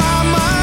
find my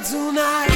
Call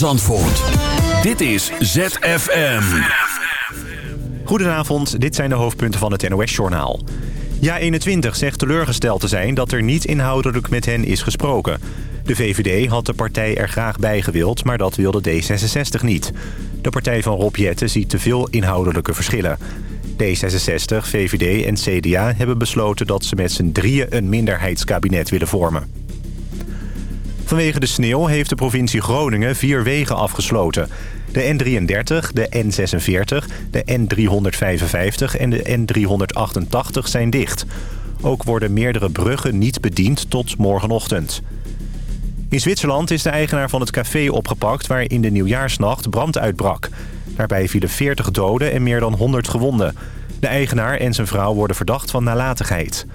Zandvoort. Dit is ZFM. Goedenavond, dit zijn de hoofdpunten van het NOS-journaal. Ja21 zegt teleurgesteld te zijn dat er niet inhoudelijk met hen is gesproken. De VVD had de partij er graag bij gewild, maar dat wilde D66 niet. De partij van Rob Jetten ziet te veel inhoudelijke verschillen. D66, VVD en CDA hebben besloten dat ze met z'n drieën een minderheidskabinet willen vormen. Vanwege de sneeuw heeft de provincie Groningen vier wegen afgesloten. De N33, de N46, de N355 en de N388 zijn dicht. Ook worden meerdere bruggen niet bediend tot morgenochtend. In Zwitserland is de eigenaar van het café opgepakt... waar in de nieuwjaarsnacht brand uitbrak. Daarbij vielen 40 doden en meer dan 100 gewonden. De eigenaar en zijn vrouw worden verdacht van nalatigheid.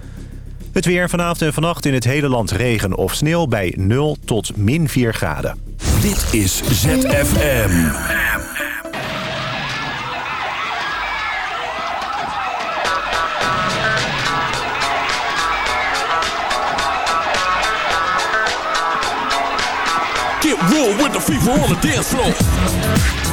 Het weer vanavond en vannacht in het hele land regen of sneeuw bij 0 tot min 4 graden. Dit is ZFM. Get real with the fever on the dance floor.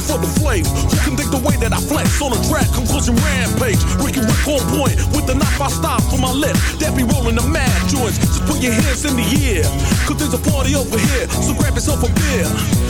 Fever for the flame? Who can dig the way that I flex on a track? Conclusion rampage. Ricky Rick on point with the knife I stop for my lip. That be rolling the mad joints. Just put your hands in the air. Cause there's a party over here. So grab yourself a beer.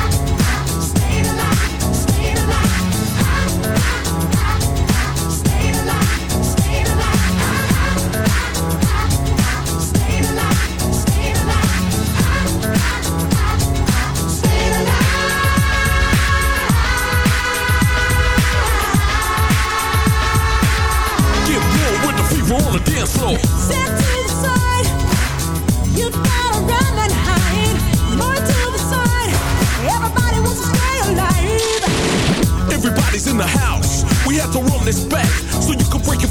Floor. Step to the side. You gotta run and hide. More to the side. Everybody wants to stay alive. Everybody's in the house. We have to run this back so you can break your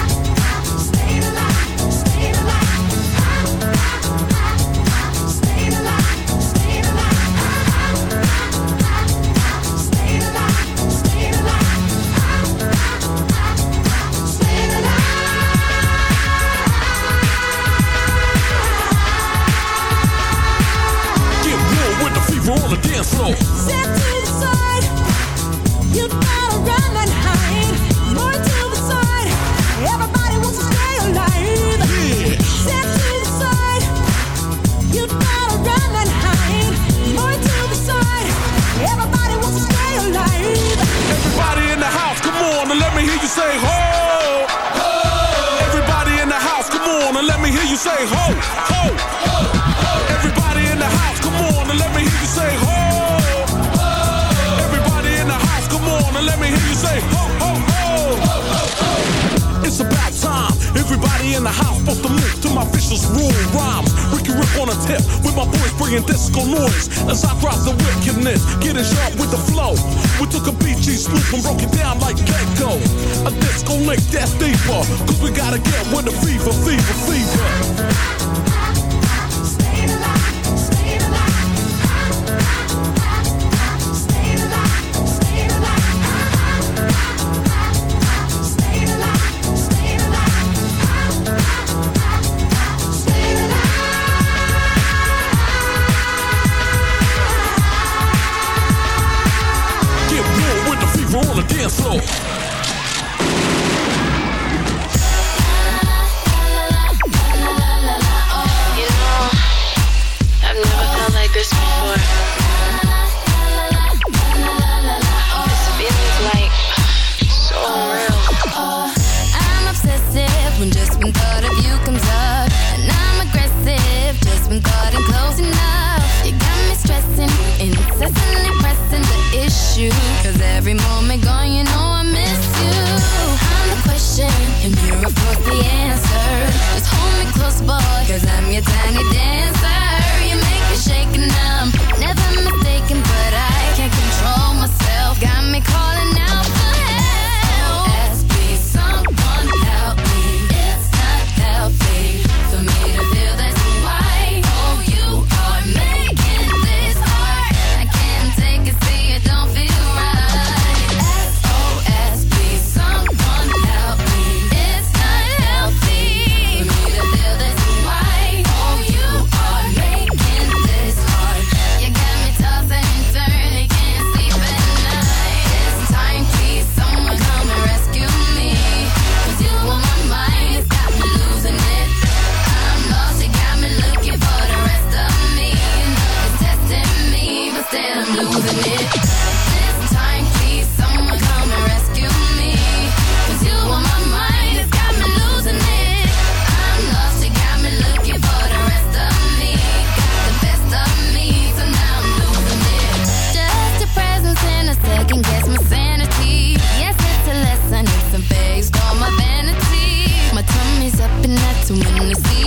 Dance floor. to win the see.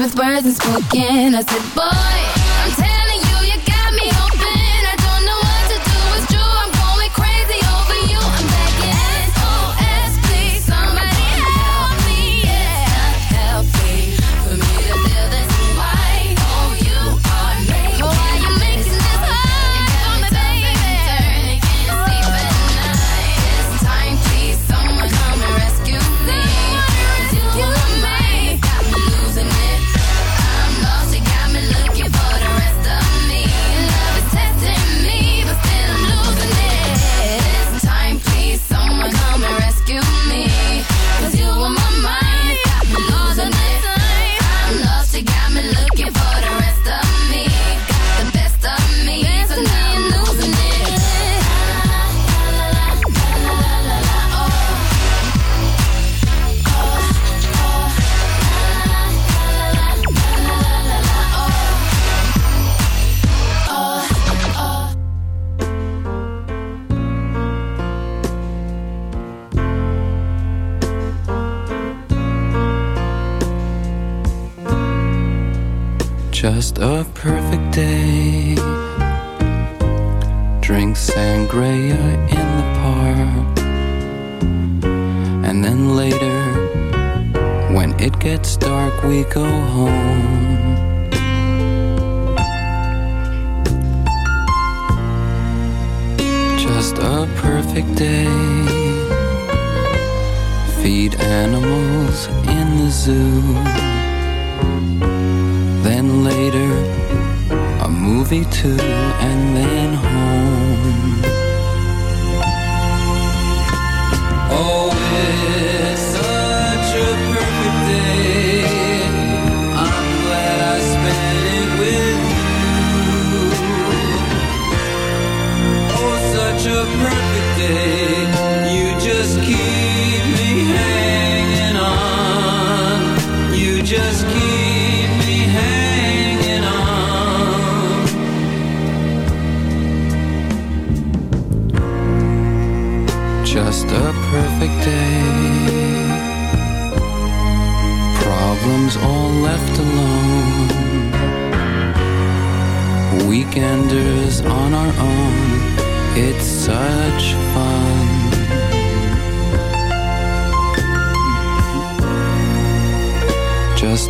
with words unspoken.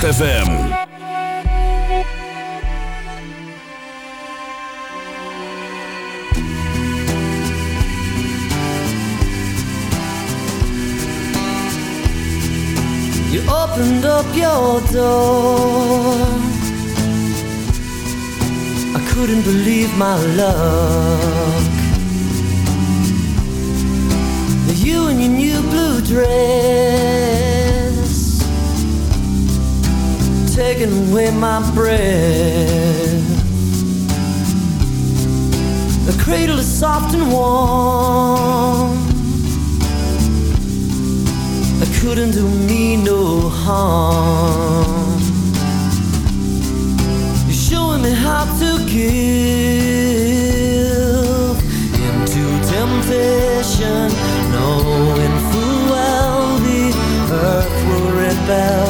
ZFM. You opened up your door. I couldn't believe my luck. You in your new blue dress, taking away my breath. The cradle is soft and warm. I couldn't do me no harm. You're showing me how to give into temptation, knowing full well the earth will rebel.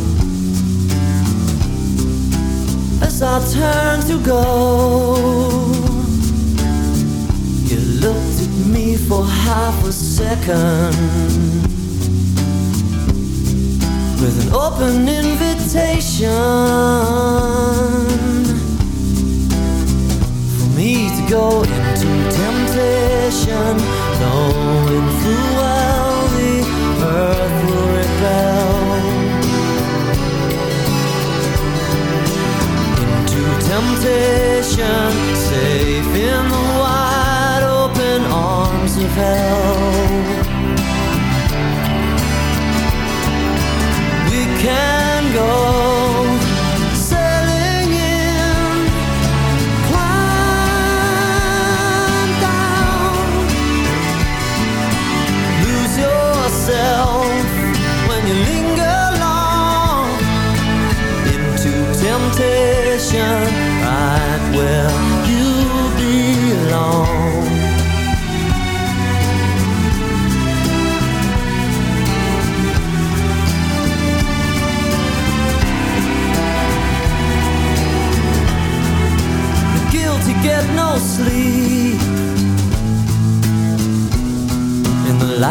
it's our turn to go. You looked at me for half a second with an open invitation for me to go into temptation. No. temptation Safe in the wide open arms of hell.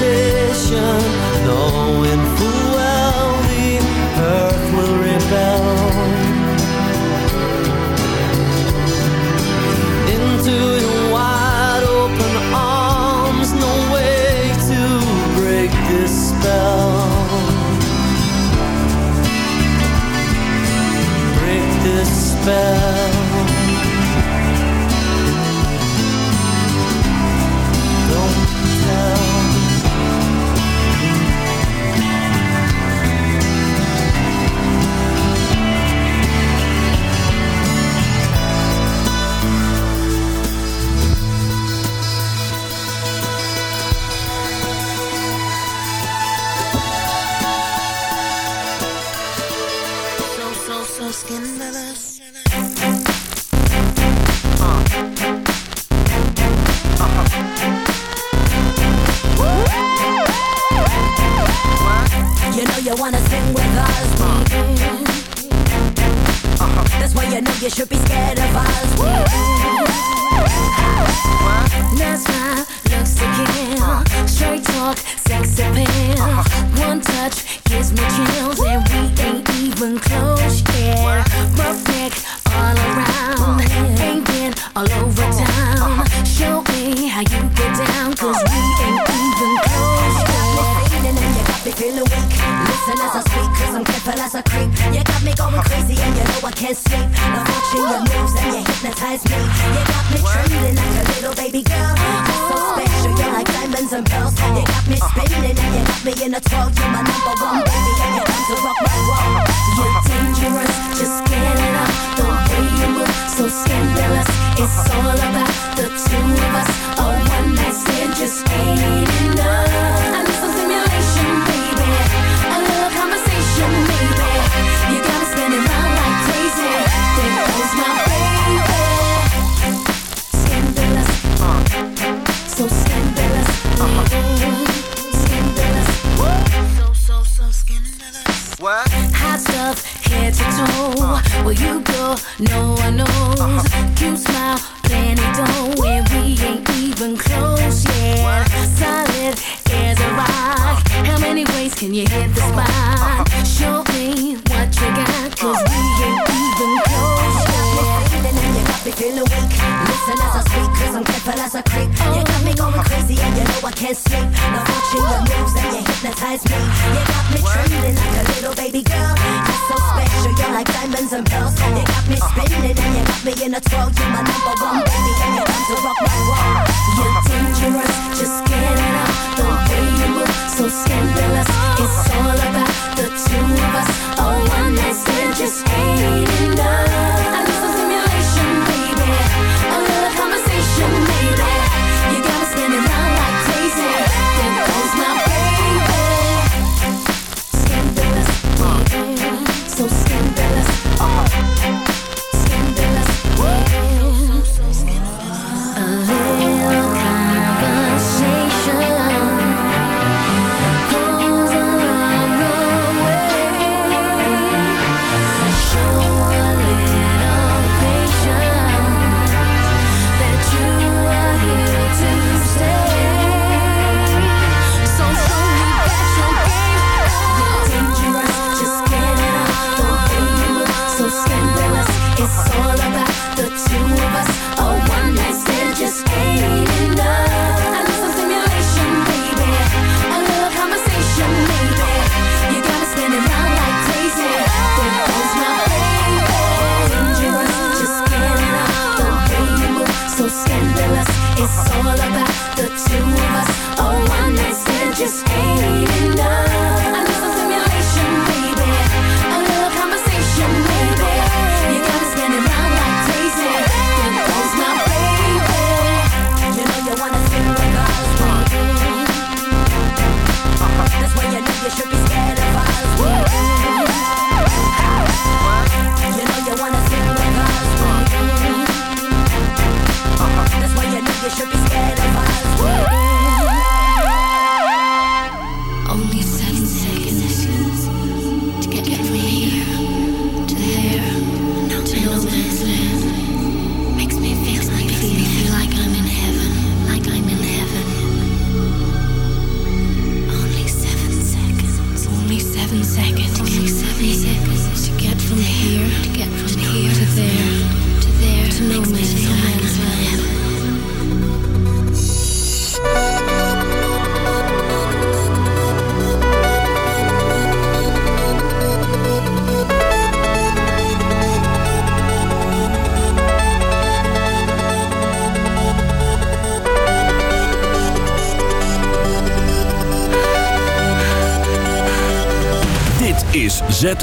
position, knowing full well the earth will rebel.